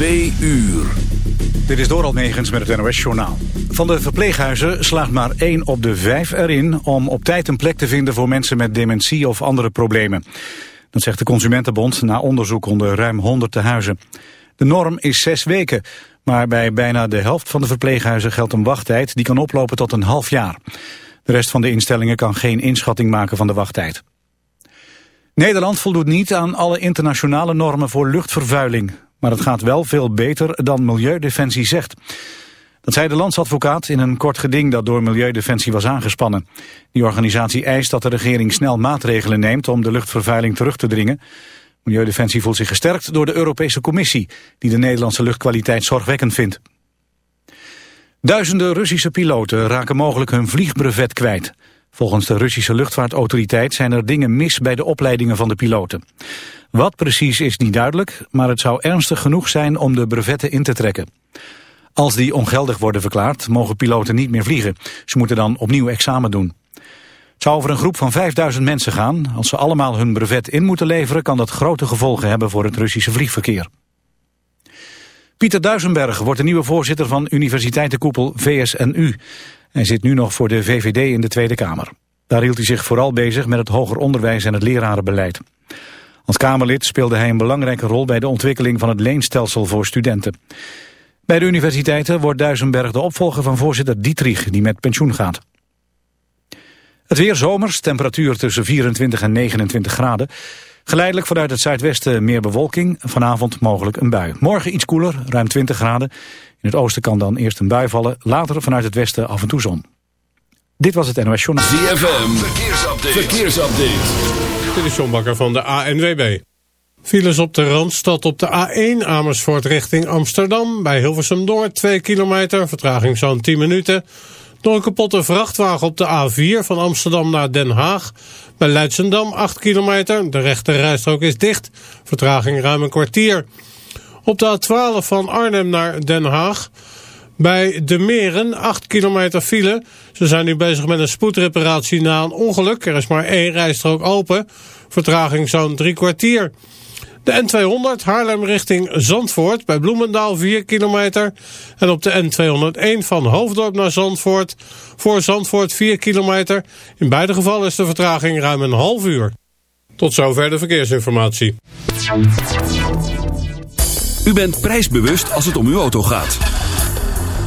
Twee uur. Dit is Doral Negens met het NOS-journaal. Van de verpleeghuizen slaagt maar één op de vijf erin... om op tijd een plek te vinden voor mensen met dementie of andere problemen. Dat zegt de Consumentenbond na onderzoek onder ruim 100 tehuizen. De norm is zes weken, maar bij bijna de helft van de verpleeghuizen geldt een wachttijd... die kan oplopen tot een half jaar. De rest van de instellingen kan geen inschatting maken van de wachttijd. Nederland voldoet niet aan alle internationale normen voor luchtvervuiling. Maar het gaat wel veel beter dan Milieudefensie zegt. Dat zei de landsadvocaat in een kort geding dat door Milieudefensie was aangespannen. Die organisatie eist dat de regering snel maatregelen neemt om de luchtvervuiling terug te dringen. Milieudefensie voelt zich gesterkt door de Europese Commissie, die de Nederlandse luchtkwaliteit zorgwekkend vindt. Duizenden Russische piloten raken mogelijk hun vliegbrevet kwijt. Volgens de Russische luchtvaartautoriteit zijn er dingen mis bij de opleidingen van de piloten. Wat precies is niet duidelijk, maar het zou ernstig genoeg zijn om de brevetten in te trekken. Als die ongeldig worden verklaard, mogen piloten niet meer vliegen. Ze moeten dan opnieuw examen doen. Het zou over een groep van 5000 mensen gaan. Als ze allemaal hun brevet in moeten leveren, kan dat grote gevolgen hebben voor het Russische vliegverkeer. Pieter Duisenberg wordt de nieuwe voorzitter van universiteitenkoepel VSNU. Hij zit nu nog voor de VVD in de Tweede Kamer. Daar hield hij zich vooral bezig met het hoger onderwijs en het lerarenbeleid. Als Kamerlid speelde hij een belangrijke rol bij de ontwikkeling van het leenstelsel voor studenten. Bij de universiteiten wordt Duisenberg de opvolger van voorzitter Dietrich, die met pensioen gaat. Het weer zomers, temperatuur tussen 24 en 29 graden. Geleidelijk vanuit het zuidwesten meer bewolking, vanavond mogelijk een bui. Morgen iets koeler, ruim 20 graden. In het oosten kan dan eerst een bui vallen, later vanuit het westen af en toe zon. Dit was het NOS Journaal. ZFM, verkeersupdate. verkeersupdate. Dit is John Bakker van de ANWB. Files op de Randstad op de A1 Amersfoort richting Amsterdam. Bij Hilversum Noord 2 kilometer, vertraging zo'n 10 minuten. Door een kapotte vrachtwagen op de A4 van Amsterdam naar Den Haag. Bij Leidsendam 8 kilometer, de rechte rijstrook is dicht. Vertraging ruim een kwartier. Op de A12 van Arnhem naar Den Haag. Bij De Meren 8 kilometer file. Ze zijn nu bezig met een spoedreparatie na een ongeluk. Er is maar één rijstrook open. Vertraging zo'n drie kwartier. De N200 Haarlem richting Zandvoort bij Bloemendaal 4 kilometer. En op de N201 van Hoofddorp naar Zandvoort voor Zandvoort 4 kilometer. In beide gevallen is de vertraging ruim een half uur. Tot zover de verkeersinformatie. U bent prijsbewust als het om uw auto gaat.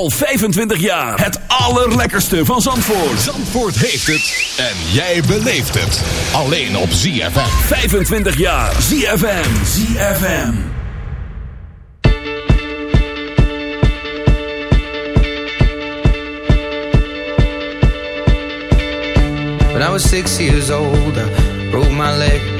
Al 25 jaar. Het allerlekkerste van Zandvoort. Zandvoort heeft het en jij beleeft het. Alleen op ZFM. 25 jaar. ZFM. ZFM. When I was six years old, broke my leg.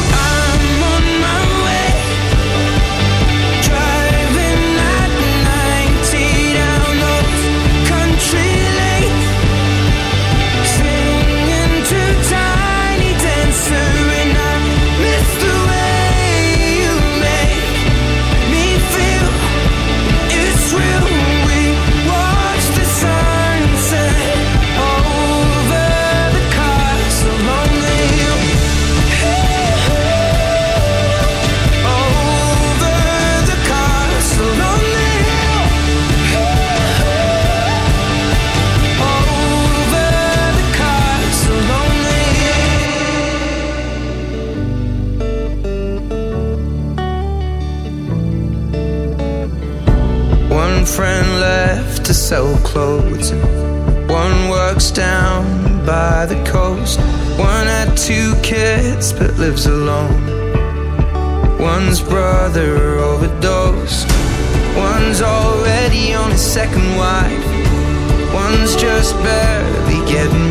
But lives alone. One's brother overdosed. One's already on his second wife. One's just barely getting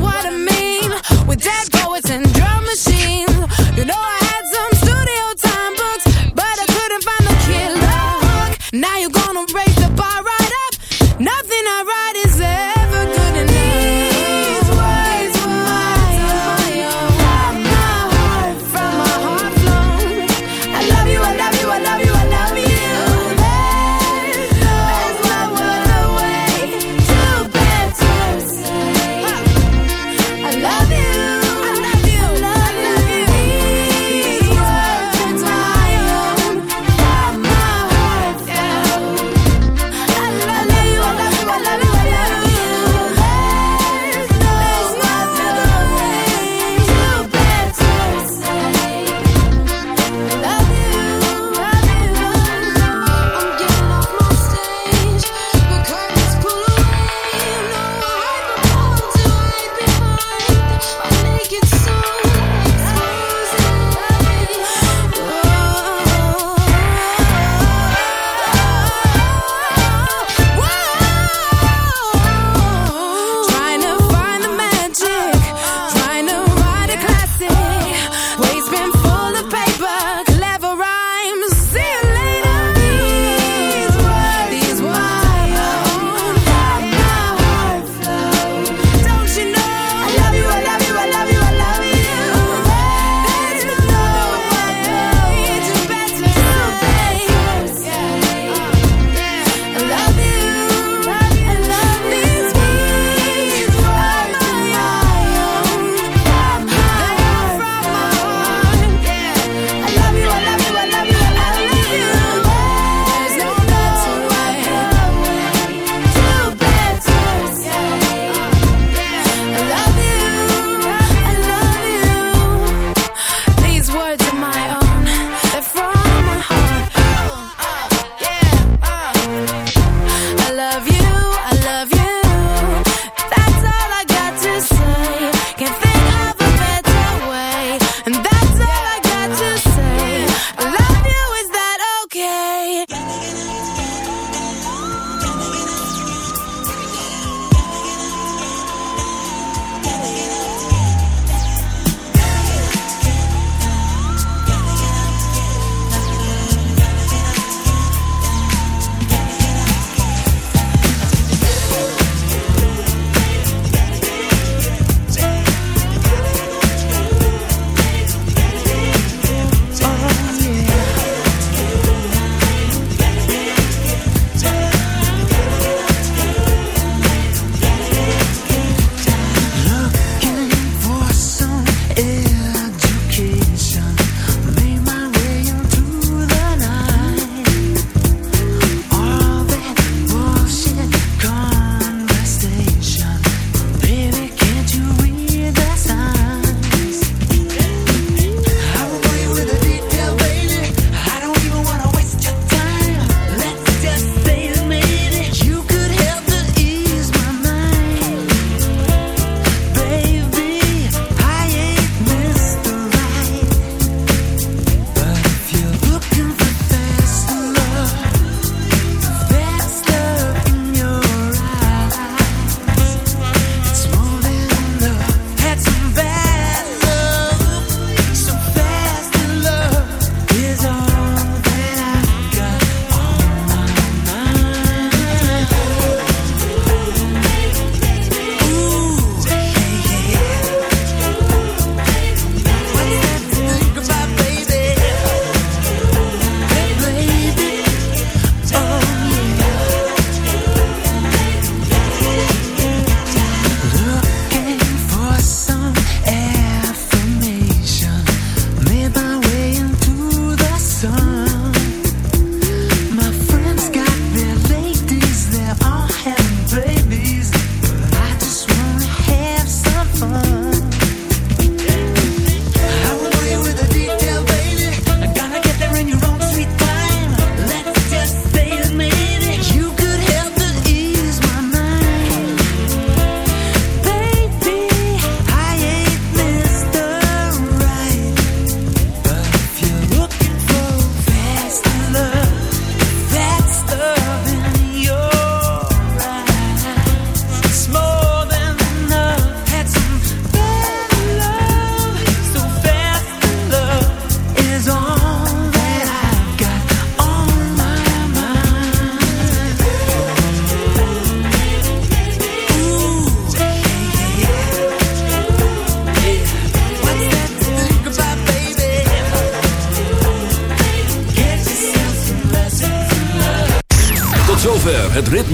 what I mean.